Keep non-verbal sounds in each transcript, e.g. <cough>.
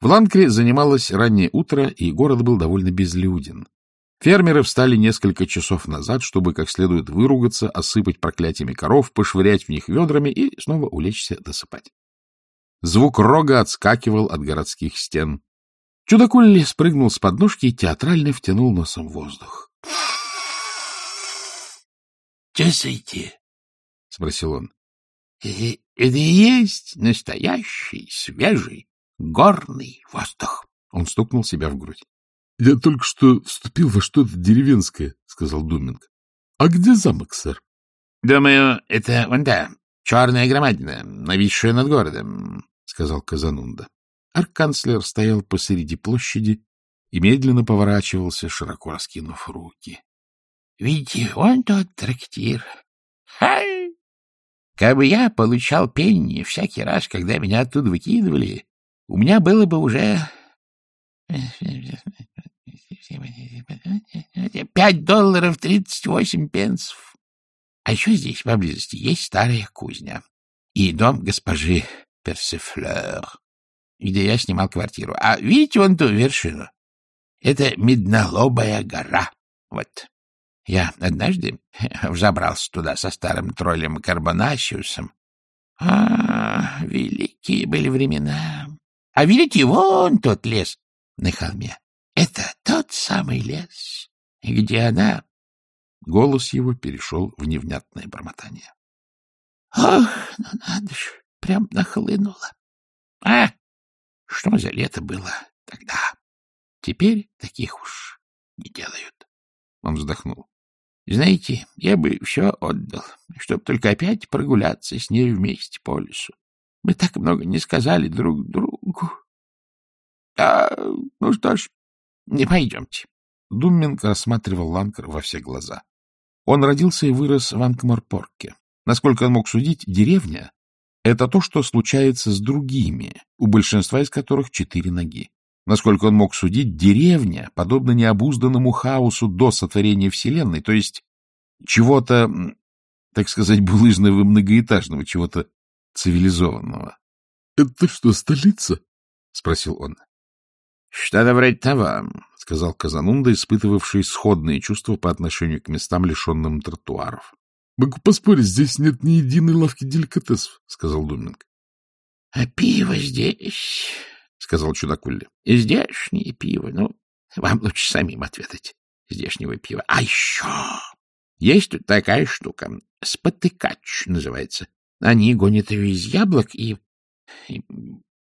В Ланкре занималось раннее утро, и город был довольно безлюден. Фермеры встали несколько часов назад, чтобы как следует выругаться, осыпать проклятиями коров, пошвырять в них ведрами и снова улечься досыпать. Звук рога отскакивал от городских стен. Чудакулли спрыгнул с подножки и театрально втянул носом воздух. — Чувствуете? — спросил он. — Это и есть настоящий, свежий, горный воздух. Он стукнул себя в грудь. — Я только что вступил во что-то деревенское, — сказал Думинг. — А где замок, сэр? — Думаю, это вон там, черная громадина, нависшая над городом, — сказал Казанунда. Арканцлер стоял посреди площади и медленно поворачивался, широко раскинув руки. — Видите, вон тот трактир. Хай! Как бы я получал пенни всякий раз, когда меня оттуда выкидывали, у меня было бы уже пять долларов тридцать восемь пенсов. А еще здесь поблизости есть старая кузня и дом госпожи Персифлер, где я снимал квартиру. А видите вон ту вершину? Это Меднолобая гора. Вот. Я однажды взобрался туда со старым троллем Карбонасиусом. А, великие были времена. А видите, вон тот лес на холме. Это тот самый лес, где она... Голос его перешел в невнятное бормотание. — Ох, ну надо ж, прям нахлынуло. А, что за лето было тогда? Теперь таких уж не делают. Он вздохнул. Знаете, я бы все отдал, чтобы только опять прогуляться с ней вместе по лесу. Мы так много не сказали друг другу. А, ну что ж, не пойдемте. Думминг рассматривал Ланкер во все глаза. Он родился и вырос в Анкмарпорке. Насколько он мог судить, деревня — это то, что случается с другими, у большинства из которых четыре ноги. Насколько он мог судить, деревня, подобно необузданному хаосу до сотворения Вселенной, то есть чего-то, так сказать, булыжного многоэтажного, чего-то цивилизованного. — Это что, столица? — спросил он. — Что-то вроде того, — сказал Казанунда, испытывавший сходные чувства по отношению к местам, лишенным тротуаров. — Могу поспорить, здесь нет ни единой лавки деликатесов, — сказал Думинг. — А пиво здесь, — сказал Чудакулли. — Здешнее пиво. Ну, вам лучше самим ответить. Здешнего пива. А еще есть тут такая штука. Спотыкач называется. Они гонят ее из яблок и... и...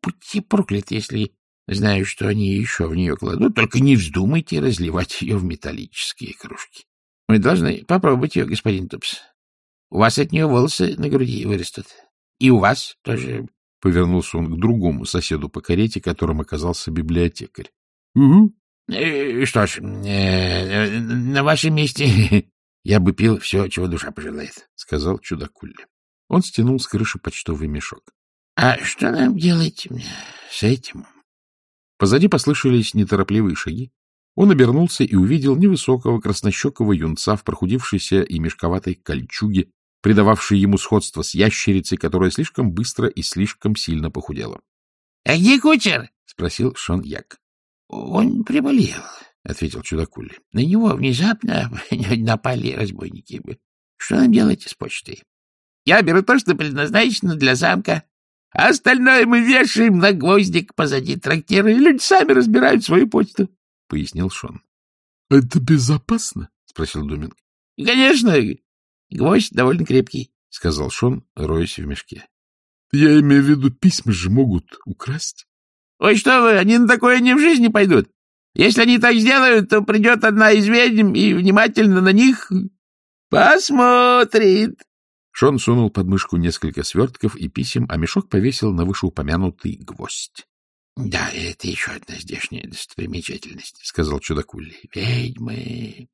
Пути прокляты, если знаю, что они еще в нее кладут. Только не вздумайте разливать ее в металлические кружки. Вы должны попробовать ее, господин Тупс. У вас от нее волосы на груди вырастут. И у вас тоже. Повернулся он к другому соседу по карете, которым оказался библиотекарь. — Угу. Э, — Что ж, э, на вашем месте <laughs> я бы пил все, чего душа пожелает, — сказал чудакулли. Он стянул с крыши почтовый мешок. — А что нам делать с этим? Позади послышались неторопливые шаги. Он обернулся и увидел невысокого краснощекого юнца в прохудившейся и мешковатой кольчуге, придававшей ему сходство с ящерицей, которая слишком быстро и слишком сильно похудела. — А где кучер? — спросил Шон Як. — Он приболел, — ответил чудакули. — На него внезапно <laughs> напали разбойники. Что нам делать с почтой? Я беру то, что предназначено для замка, а остальное мы вешаем на гвоздик позади трактира, и люди сами разбирают свою почту, — пояснил Шон. — Это безопасно? — спросил Думинг. — Конечно. Гвоздь довольно крепкий, — сказал Шон, роясь в мешке. — Я имею в виду, письма же могут украсть. — Ой, что вы, они на такое не в жизни пойдут. Если они так сделают, то придет одна из ведьм и внимательно на них посмотрит. Шон сунул под мышку несколько свертков и писем, а мешок повесил на вышеупомянутый гвоздь. — Да, это еще одна здешняя достопримечательность, — сказал чудакулли. — Ведьмы.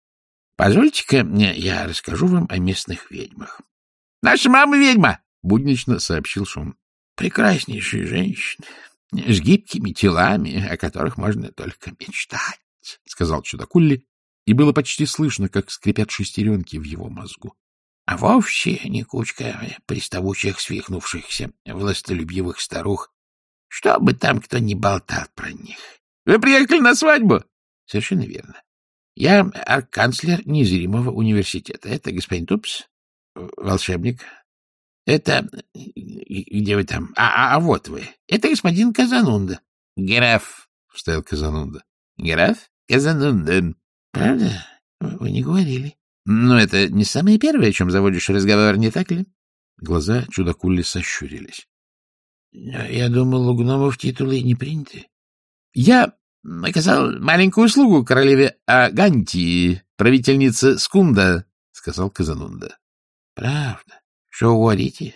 Позвольте-ка я расскажу вам о местных ведьмах. — Наша мама ведьма! — буднично сообщил Шон. — Прекраснейшие женщины, с гибкими телами, о которых можно только мечтать, — сказал чудакулли, и было почти слышно, как скрипят шестеренки в его мозгу а вовсе не кучка приставучих, свихнувшихся властолюбивых старух Что бы там кто ни болтал про них. Вы приехали на свадьбу? Совершенно верно. Я арканцлер незримого университета. Это господин Тупс, волшебник. Это... Где вы там? А, а, а вот вы. Это господин Казанунда. Граф, — вставил Казанунда. Граф Казанунда. Правда? Вы не говорили. Но это не самое первое, о чем заводишь разговор, не так ли? Глаза чудакули сощурились. — Я думал, у гномов титулы не приняты. — Я оказал маленькую услугу королеве Агантии, правительнице Скунда, — сказал Казанунда. — Правда? Что говорите?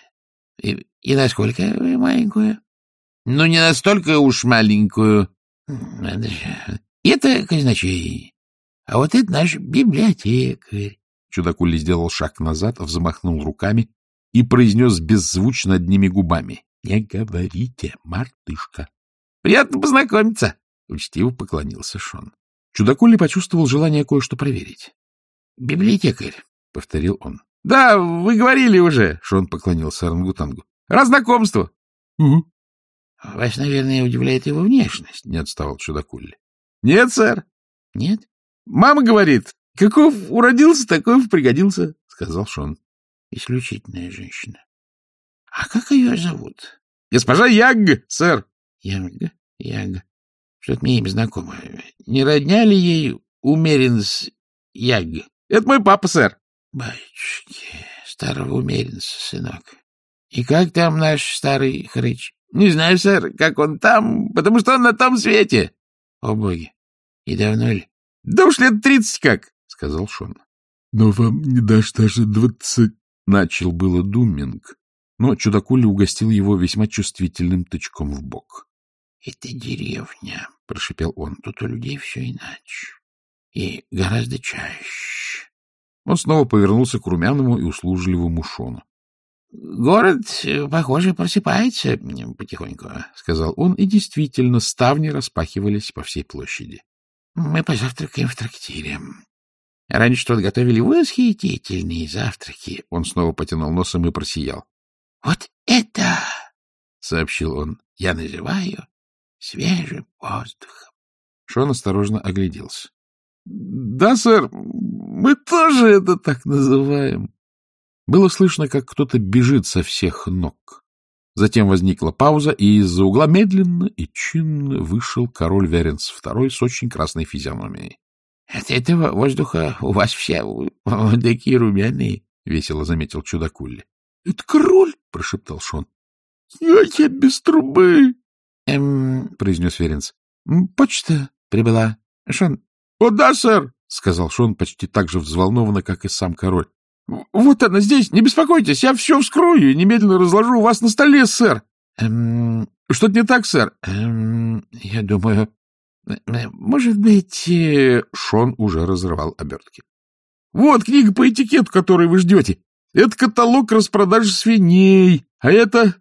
И, и насколько вы маленькую? — Ну, не настолько уж маленькую. — Это казначей. А вот это наш библиотекарь. Чудакули сделал шаг назад, взмахнул руками и произнес беззвучно одними губами. — Не говорите, мартышка. — Приятно познакомиться. — учтиво поклонился Шон. Чудакули почувствовал желание кое-что проверить. — Библиотекарь, — повторил он. — Да, вы говорили уже, — Шон поклонился орангутангу. — Разнакомство. — Угу. — Вас, наверное, удивляет его внешность, — не отставал Чудакули. — Нет, сэр. — Нет? — Мама говорит, каков уродился, такой пригодился, — сказал Шон. — Исключительная женщина. — А как ее зовут? — Госпожа Ягг, сэр. — Ягг, Ягг. Что-то мне имя знакомое. Не родня ли ей Умеренс Ягг? — Это мой папа, сэр. — Батюшки, старого Умеренса, сынок. И как там наш старый хрыч? — Не знаю, сэр, как он там, потому что он на том свете. — О, боги! И давно ли? — Да уж лет тридцать как, — сказал Шон. — Но вам не дашь даже двадцать... — начал было Думинг, но чудакуля угостил его весьма чувствительным тычком в бок. — Это деревня, — прошепел он. — Тут у людей все иначе. И гораздо чаще. Он снова повернулся к румяному и услужливому Шону. — Город, похоже, просыпается потихоньку, — сказал он, и действительно ставни распахивались по всей площади. — Мы позавтракаем в трактире. Раньше тут готовили восхитительные завтраки. Он снова потянул носом и просиял. — Вот это, — сообщил он, — я называю свежим воздухом. Шон осторожно огляделся. — Да, сэр, мы тоже это так называем. Было слышно, как кто-то бежит со всех ног. Затем возникла пауза, и из-за угла медленно и чинно вышел король Веренс II с очень красной физиономией. — От этого воздуха у вас все такие румяные, — весело заметил чудакулли. — Это король, — прошептал Шон. — Я, я без трубы. — Эм, — произнес Веренс. — Почта прибыла. Шон... — О, да, сэр, — сказал Шон почти так же взволнованно, как и сам король. — Вот она здесь, не беспокойтесь, я все вскрою и немедленно разложу у вас на столе, сэр. Эм, — Что-то не так, сэр? Эм, — Я думаю... Э, может быть... Э, Шон уже разрывал обертки. — Вот книга по этикету, которую вы ждете. Это каталог распродажи свиней. А это...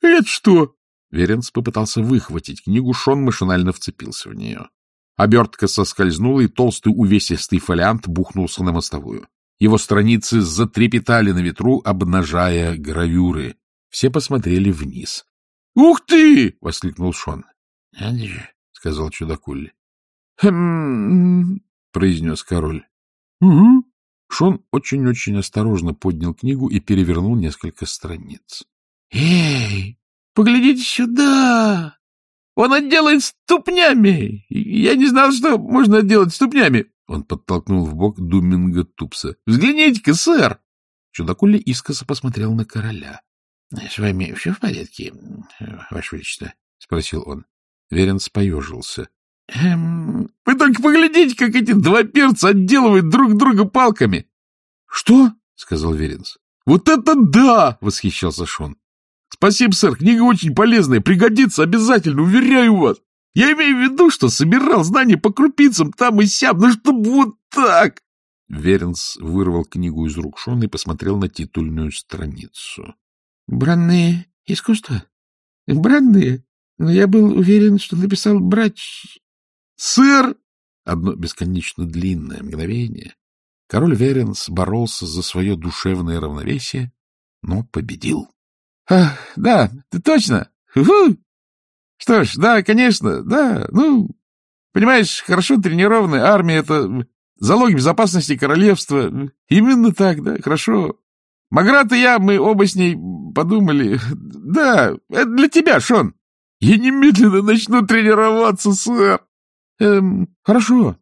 Это что? Веренс попытался выхватить книгу, Шон машинально вцепился в нее. Обертка соскользнула, и толстый увесистый фолиант бухнулся на мостовую. Его страницы затрепетали на ветру, обнажая гравюры. Все посмотрели вниз. — Ух ты! — воскликнул Шон. — Надо же, — сказал чудакулли. — Хм... — произнес король. — Угу. Шон очень-очень осторожно поднял книгу и перевернул несколько страниц. — Эй, поглядите сюда! Он отделает ступнями! Я не знал, что можно отделать ступнями! Он подтолкнул в бок Думинга Тупса. — Взгляните-ка, сэр! Чудакули искоса посмотрел на короля. — С вами все в порядке, Ваше Величество? — спросил он. Веренс поежился. — Эм... Вы только поглядите, как эти два перца отделывают друг друга палками! — Что? — сказал Веренс. — Вот это да! — восхищался Шон. — Спасибо, сэр, книга очень полезная, пригодится обязательно, уверяю вас. Я имею в виду, что собирал знания по крупицам там и сям, ну чтобы вот так. Веренс вырвал книгу из рук Шона и посмотрел на титульную страницу. — Бранные искусства? Бранные? Но я был уверен, что написал брач... — Сэр! Одно бесконечно длинное мгновение. Король Веренс боролся за свое душевное равновесие, но победил. — Ах, да, ты точно! Фу! Что ж, да, конечно, да, ну, понимаешь, хорошо тренированная армия — это залог безопасности королевства. Именно так, да, хорошо. Маград и я, мы оба с ней подумали. <laughs> Да, это для тебя, Шон. Я немедленно начну тренироваться, сэр. Эм, хорошо,